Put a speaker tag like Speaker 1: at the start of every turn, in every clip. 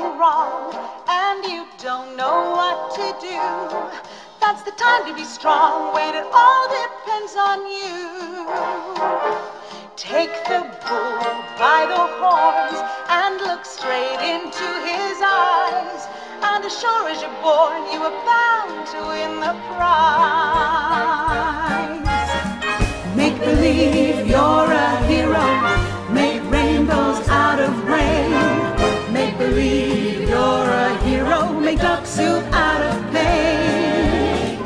Speaker 1: going wrong and you don't know what to do, that's the time to be strong. When it all depends on you. Take the bull by the horns and look straight into his eyes. And as sure as you're born, you are bound to win the prize. Make believe. Make believe you're a hero. Make duck soup out of pain.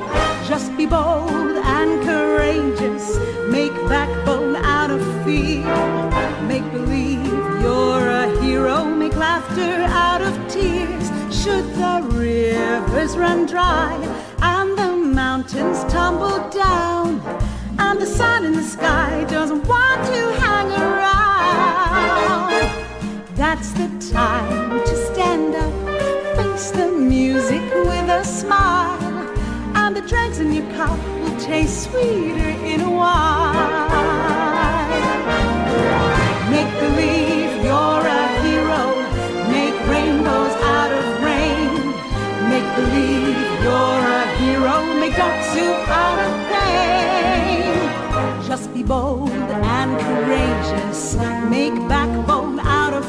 Speaker 1: Just be bold and courageous. Make backbone out of fear. Make believe you're a hero. Make laughter out of tears. Should the rivers run dry and the mountains tumble down, and the sun in the sky doesn't that's the time to stand up, face the music with a smile, and the dregs in your cup will taste sweeter in a while. Make believe you're a hero, make rainbows out of rain. Make believe you're a hero, make duck soup out of pain. Just be bold and courageous, make backbone out of